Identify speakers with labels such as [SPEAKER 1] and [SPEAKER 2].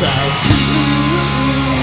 [SPEAKER 1] without you.